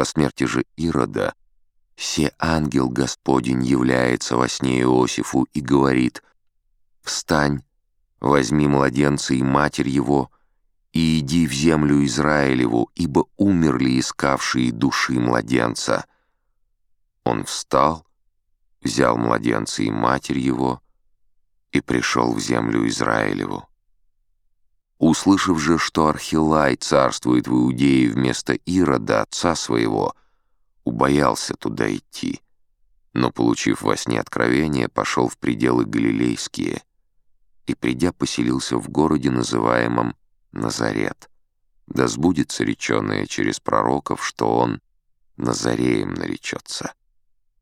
По смерти же Ирода, все ангел Господень является во сне Иосифу и говорит «Встань, возьми младенца и матерь его, и иди в землю Израилеву, ибо умерли искавшие души младенца». Он встал, взял младенца и матерь его и пришел в землю Израилеву. Услышав же, что Архилай царствует в Иудее вместо Ирода, отца своего, убоялся туда идти, но, получив во сне откровение, пошел в пределы Галилейские и, придя, поселился в городе, называемом Назарет. Да сбудется реченое через пророков, что он Назареем наречется.